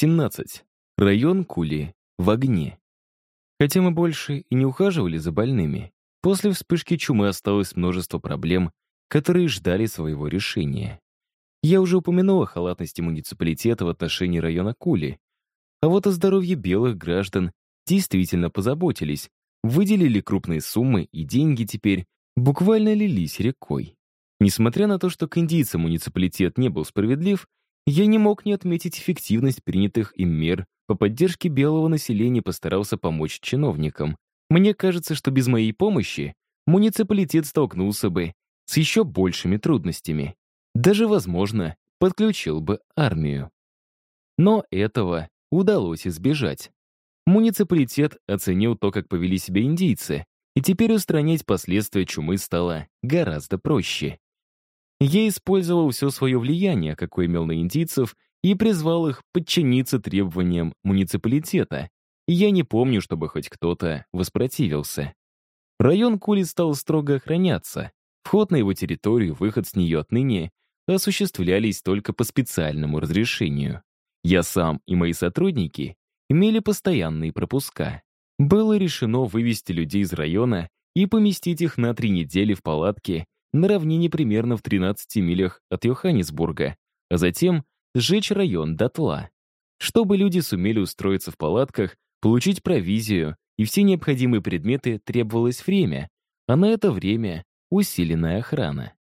17. Район Кули в огне. Хотя мы больше и не ухаживали за больными, после вспышки чумы осталось множество проблем, которые ждали своего решения. Я уже упомянул о халатности муниципалитета в отношении района Кули, а вот о здоровье белых граждан действительно позаботились, выделили крупные суммы, и деньги теперь буквально лились рекой. Несмотря на то, что к индийцам муниципалитет не был справедлив, я не мог не отметить эффективность принятых им мер по поддержке белого населения постарался помочь чиновникам. Мне кажется, что без моей помощи муниципалитет столкнулся бы с еще большими трудностями. Даже, возможно, подключил бы армию. Но этого удалось избежать. Муниципалитет оценил то, как повели себя индийцы, и теперь устранять последствия чумы стало гораздо проще. Я использовал все свое влияние, какое имел на индийцев, и призвал их подчиниться требованиям муниципалитета. Я не помню, чтобы хоть кто-то воспротивился. Район Кули стал строго охраняться. Вход на его территорию, выход с нее отныне осуществлялись только по специальному разрешению. Я сам и мои сотрудники имели постоянные пропуска. Было решено вывести людей из района и поместить их на три недели в палатке на равнине примерно в 13 милях от Йоханнесбурга, а затем сжечь район дотла, чтобы люди сумели устроиться в палатках, получить провизию и все необходимые предметы требовалось время, а на это время усиленная охрана.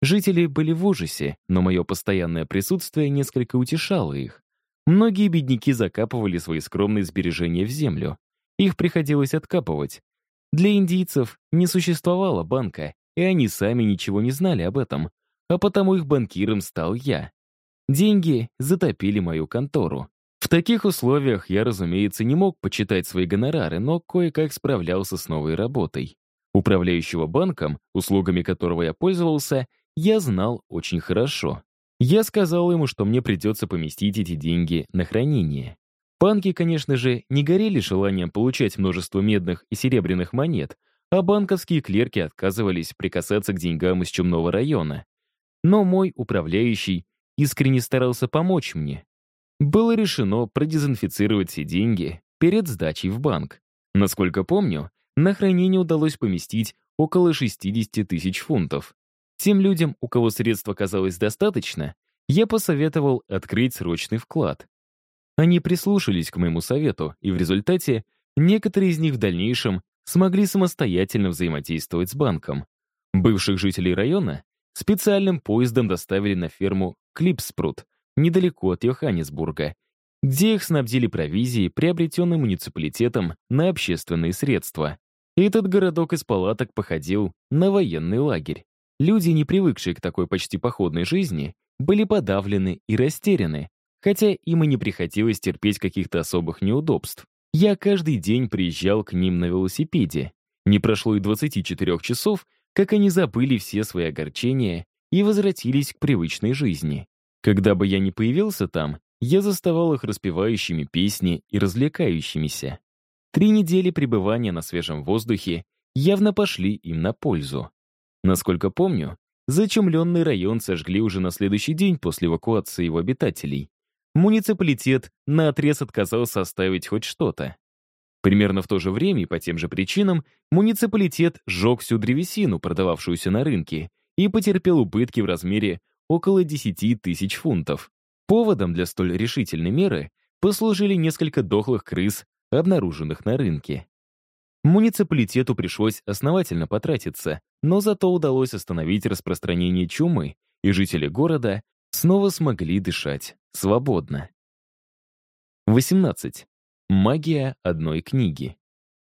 Жители были в ужасе, но мое постоянное присутствие несколько утешало их. Многие бедняки закапывали свои скромные сбережения в землю. Их приходилось откапывать. Для индийцев не существовало банка, и они сами ничего не знали об этом, а потому их банкиром стал я. Деньги затопили мою контору. В таких условиях я, разумеется, не мог почитать свои гонорары, но кое-как справлялся с новой работой. Управляющего банком, услугами которого я пользовался, я знал очень хорошо. Я сказал ему, что мне придется поместить эти деньги на хранение. Банки, конечно же, не горели желанием получать множество медных и серебряных монет, а банковские клерки отказывались прикасаться к деньгам из чумного района. Но мой управляющий искренне старался помочь мне. Было решено продезинфицировать все деньги перед сдачей в банк. Насколько помню, на хранение удалось поместить около 60 тысяч фунтов. Тем людям, у кого средств оказалось достаточно, я посоветовал открыть срочный вклад. Они прислушались к моему совету, и в результате некоторые из них в дальнейшем смогли самостоятельно взаимодействовать с банком. Бывших жителей района специальным поездом доставили на ферму Клипспрут, недалеко от Йоханнесбурга, где их снабдили провизией, приобретенной муниципалитетом на общественные средства. Этот городок из палаток походил на военный лагерь. Люди, не привыкшие к такой почти походной жизни, были подавлены и растеряны, хотя им и не приходилось терпеть каких-то особых неудобств. Я каждый день приезжал к ним на велосипеде. Не прошло и 24 часов, как они забыли все свои огорчения и возвратились к привычной жизни. Когда бы я ни появился там, я заставал их распевающими песни и развлекающимися. Три недели пребывания на свежем воздухе явно пошли им на пользу. Насколько помню, зачумленный район сожгли уже на следующий день после эвакуации его обитателей муниципалитет наотрез отказался оставить хоть что-то. Примерно в то же время и по тем же причинам муниципалитет сжег всю древесину, продававшуюся на рынке, и потерпел убытки в размере около 10 тысяч фунтов. Поводом для столь решительной меры послужили несколько дохлых крыс, обнаруженных на рынке. Муниципалитету пришлось основательно потратиться, но зато удалось остановить распространение чумы, и жители города снова смогли дышать свободно. 18. Магия одной книги.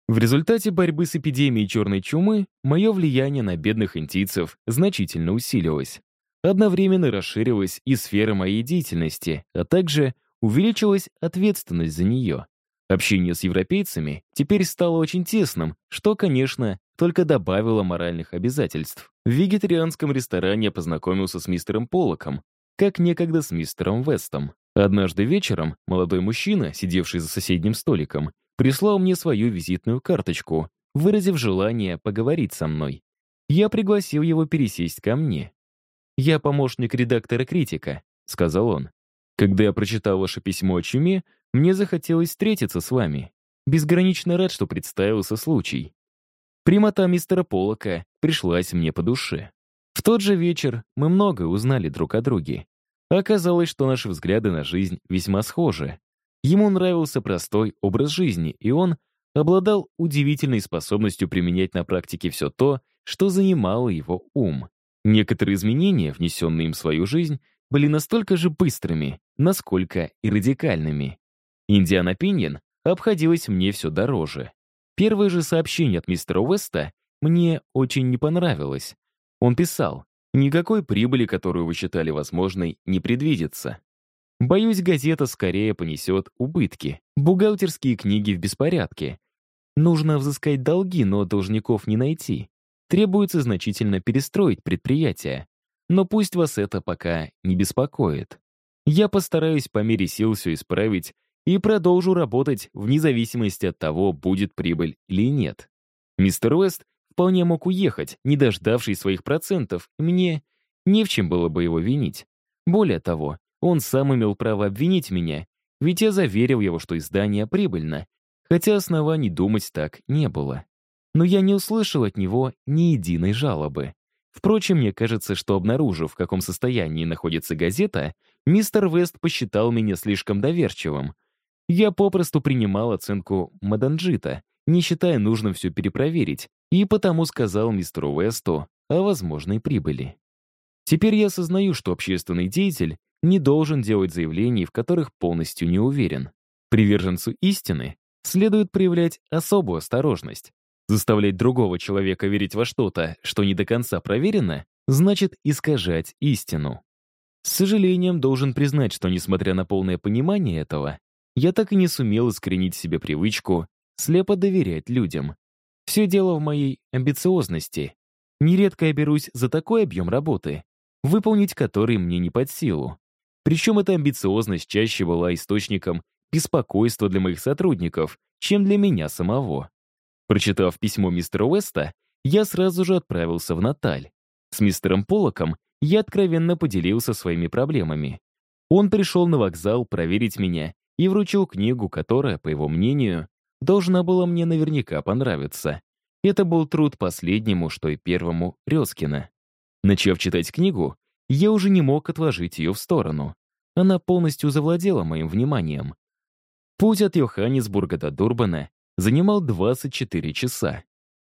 В результате борьбы с эпидемией черной чумы мое влияние на бедных индийцев значительно усилилось. Одновременно расширилась и сфера моей деятельности, а также увеличилась ответственность за нее. Общение с европейцами теперь стало очень тесным, что, конечно, только добавило моральных обязательств. В вегетарианском ресторане я познакомился с мистером Поллоком, как некогда с мистером Вестом. Однажды вечером молодой мужчина, сидевший за соседним столиком, прислал мне свою визитную карточку, выразив желание поговорить со мной. Я пригласил его пересесть ко мне. «Я помощник редактора «Критика», — сказал он. Когда я прочитал ваше письмо о чуме, мне захотелось встретиться с вами. Безгранично рад, что представился случай. Прямота мистера Полока пришлась мне по душе. В тот же вечер мы многое узнали друг о друге. Оказалось, что наши взгляды на жизнь весьма схожи. Ему нравился простой образ жизни, и он обладал удивительной способностью применять на практике все то, что занимало его ум. Некоторые изменения, внесенные им в свою жизнь, были настолько же быстрыми, насколько и радикальными. Индиана Пиньен обходилась мне все дороже. Первое же сообщение от мистера Уэста мне очень не понравилось. Он писал, «Никакой прибыли, которую вы считали возможной, не предвидится. Боюсь, газета скорее понесет убытки. Бухгалтерские книги в беспорядке. Нужно взыскать долги, но должников не найти. Требуется значительно перестроить предприятие. Но пусть вас это пока не беспокоит. Я постараюсь по мере сил все исправить и продолжу работать вне зависимости от того, будет прибыль или нет. Мистер Уэст вполне мог уехать, не дождавшись своих процентов, мне не в чем было бы его винить. Более того, он сам имел право обвинить меня, ведь я заверил его, что издание прибыльно, хотя оснований думать так не было. Но я не услышал от него ни единой жалобы. Впрочем, мне кажется, что обнаружив, в каком состоянии находится газета, мистер Вест посчитал меня слишком доверчивым. Я попросту принимал оценку Маданджита, не считая нужным все перепроверить, и потому сказал мистеру Весту о возможной прибыли. Теперь я осознаю, что общественный деятель не должен делать заявлений, в которых полностью не уверен. Приверженцу истины следует проявлять особую осторожность. Заставлять другого человека верить во что-то, что не до конца проверено, значит искажать истину. С сожалением должен признать, что, несмотря на полное понимание этого, я так и не сумел искоренить себе привычку слепо доверять людям. Все дело в моей амбициозности. Нередко я берусь за такой объем работы, выполнить который мне не под силу. Причем эта амбициозность чаще была источником беспокойства для моих сотрудников, чем для меня самого. Прочитав письмо мистера Уэста, я сразу же отправился в Наталь. С мистером Полоком я откровенно поделился своими проблемами. Он пришел на вокзал проверить меня и вручил книгу, которая, по его мнению, должна была мне наверняка понравиться. Это был труд последнему, что и первому Резкина. Начав читать книгу, я уже не мог отложить ее в сторону. Она полностью завладела моим вниманием. Путь от Йоханнесбурга до Дурбана занимал 24 часа.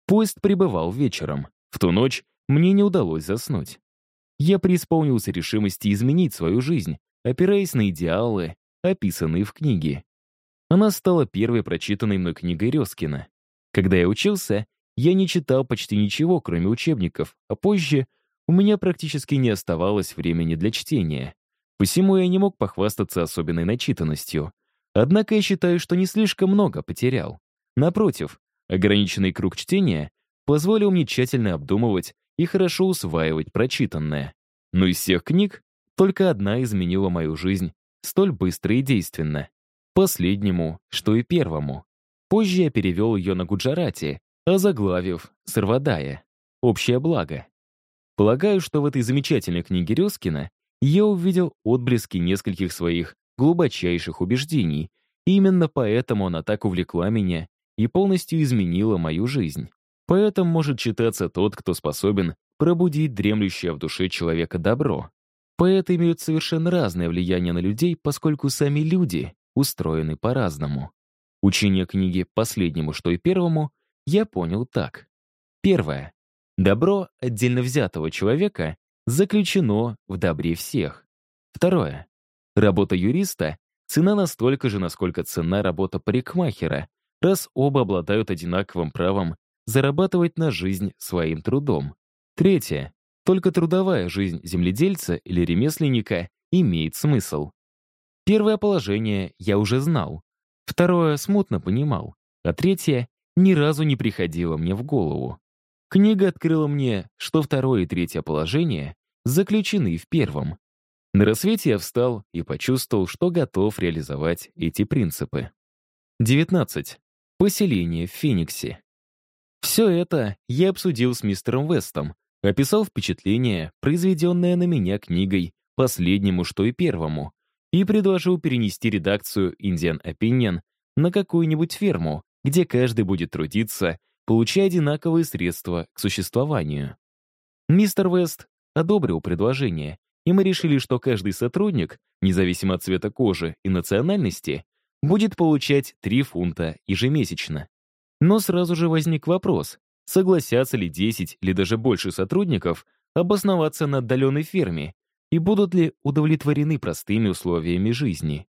Поезд прибывал вечером. В ту ночь мне не удалось заснуть. Я преисполнился решимости изменить свою жизнь, опираясь на идеалы, описанные в книге. Она стала первой прочитанной мной книгой Резкина. Когда я учился, я не читал почти ничего, кроме учебников, а позже у меня практически не оставалось времени для чтения. Посему я не мог похвастаться особенной начитанностью. Однако я считаю, что не слишком много потерял. Напротив, ограниченный круг чтения позволил мне тщательно обдумывать и хорошо усваивать прочитанное. Но из всех книг только одна изменила мою жизнь столь быстро и действенно. Последнему, что и первому. Позже я перевел ее на Гуджарате, озаглавив «Сарвадая» — «Общее благо». Полагаю, что в этой замечательной книге Резкина я увидел отблески нескольких своих глубочайших убеждений, и именно поэтому она так увлекла меня и полностью изменила мою жизнь. Поэтому может читаться тот, кто способен пробудить дремлющее в душе человека добро. Поэты имеют совершенно разное влияние на людей, поскольку сами люди устроены по-разному. Учение книги «Последнему, что и первому» я понял так. Первое. Добро отдельно взятого человека заключено в добре всех. Второе. Работа юриста — цена настолько же, насколько цена работа парикмахера, раз оба обладают одинаковым правом зарабатывать на жизнь своим трудом. Третье. Только трудовая жизнь земледельца или ремесленника имеет смысл. Первое положение я уже знал, второе смутно понимал, а третье ни разу не приходило мне в голову. Книга открыла мне, что второе и третье положение заключены в первом. На рассвете я встал и почувствовал, что готов реализовать эти принципы. 19. Поселение в Фениксе. Все это я обсудил с мистером Вестом, описал впечатление, произведенное на меня книгой «Последнему, что и первому», и предложил перенести редакцию Indian Opinion на какую-нибудь ферму, где каждый будет трудиться, получая одинаковые средства к существованию. Мистер Вест одобрил предложение, и мы решили, что каждый сотрудник, независимо от цвета кожи и национальности, будет получать 3 фунта ежемесячно. Но сразу же возник вопрос, согласятся ли 10 или даже больше сотрудников обосноваться на отдаленной ферме и будут ли удовлетворены простыми условиями жизни.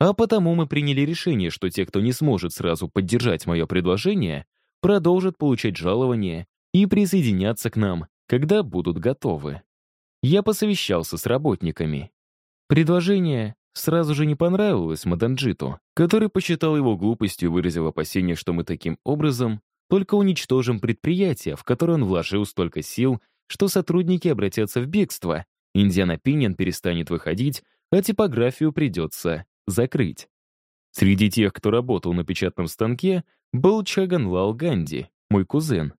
А потому мы приняли решение, что те, кто не сможет сразу поддержать мое предложение, продолжат получать жалование и присоединяться к нам, когда будут готовы. Я посовещался с работниками. Предложение сразу же не понравилось Маданджиту, который посчитал его глупостью и выразил опасение, что мы таким образом только уничтожим предприятие, в которое он вложил столько сил, что сотрудники обратятся в бегство, Индиана Пиньян перестанет выходить, а типографию придется закрыть. Среди тех, кто работал на печатном станке, был Чаган Лал Ганди, мой кузен.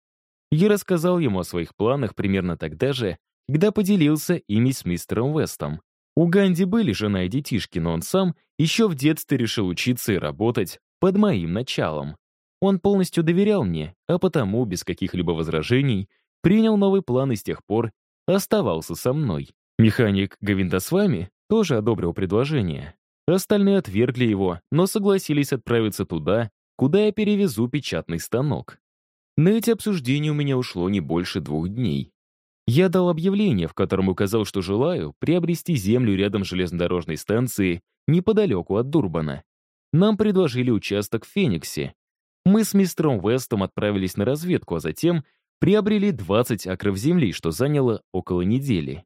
Я рассказал ему о своих планах примерно тогда же, когда поделился ими с мистером Вестом. У Ганди были жена и детишки, но он сам еще в детстве решил учиться и работать под моим началом. Он полностью доверял мне, а потому, без каких-либо возражений, принял новый план и с тех пор оставался со мной. Механик Гавиндасвами тоже одобрил предложение. Остальные отвергли его, но согласились отправиться туда, куда я перевезу печатный станок. На эти обсуждения у меня ушло не больше двух дней. Я дал объявление, в котором указал, что желаю приобрести землю рядом с железнодорожной станцией неподалеку от Дурбана. Нам предложили участок в Фениксе. Мы с мистером Вестом отправились на разведку, а затем приобрели 20 акров земли, что заняло около недели.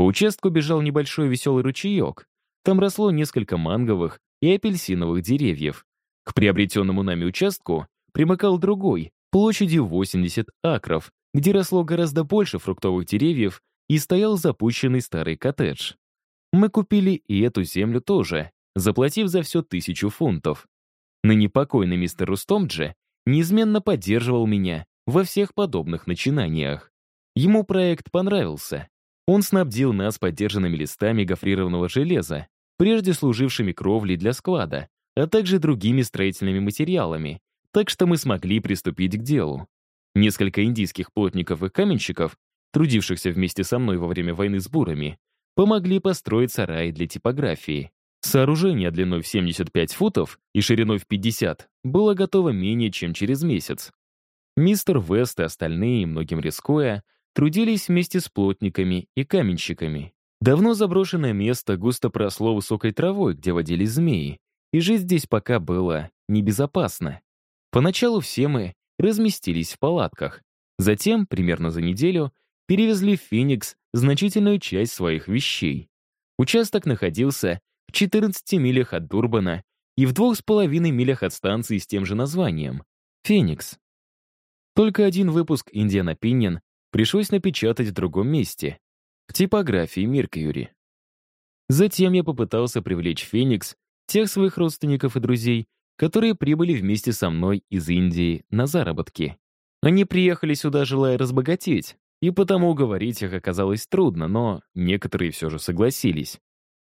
По участку бежал небольшой веселый ручеек. Там росло несколько манговых и апельсиновых деревьев. К приобретенному нами участку примыкал другой, площадью 80 акров, где росло гораздо больше фруктовых деревьев и стоял запущенный старый коттедж. Мы купили и эту землю тоже, заплатив за все тысячу фунтов. На непокойный мистер Рустомджи неизменно поддерживал меня во всех подобных начинаниях. Ему проект понравился. Он снабдил нас поддержанными листами гофрированного железа, прежде служившими кровлей для склада, а также другими строительными материалами, так что мы смогли приступить к делу. Несколько индийских плотников и каменщиков, трудившихся вместе со мной во время войны с бурами, помогли построить сараи для типографии. Сооружение длиной в 75 футов и шириной в 50 было готово менее чем через месяц. Мистер Вест и остальные, многим рискуя, трудились вместе с плотниками и каменщиками. Давно заброшенное место густо просло высокой травой, где водились змеи, и жить здесь пока было небезопасно. Поначалу все мы разместились в палатках. Затем, примерно за неделю, перевезли в Феникс значительную часть своих вещей. Участок находился в 14 милях от Дурбана и в двух с половиной милях от станции с тем же названием — Феникс. Только один выпуск «Индиан Opinion» пришлось напечатать в другом месте — в типографии Меркьюри. Затем я попытался привлечь Феникс тех своих родственников и друзей, которые прибыли вместе со мной из Индии на заработки. Они приехали сюда, желая разбогатеть, и потому уговорить их оказалось трудно, но некоторые все же согласились.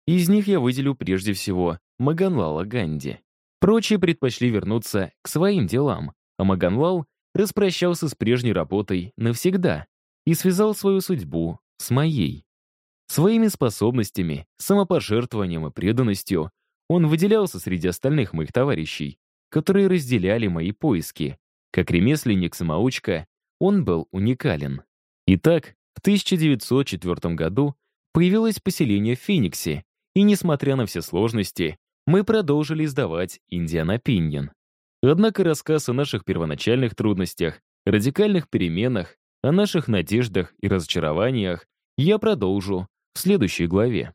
Из них я выделю прежде всего Маганлала Ганди. Прочие предпочли вернуться к своим делам, а Маганлал распрощался с прежней работой навсегда и связал свою судьбу с моей. Своими способностями, самопожертвованием и преданностью он выделялся среди остальных моих товарищей, которые разделяли мои поиски. Как ремесленник-самоучка, он был уникален. Итак, в 1904 году появилось поселение в Фениксе, и, несмотря на все сложности, мы продолжили издавать «Индиан Opinion». Однако рассказ о наших первоначальных трудностях, радикальных переменах, о наших надеждах и разочарованиях я продолжу в следующей главе.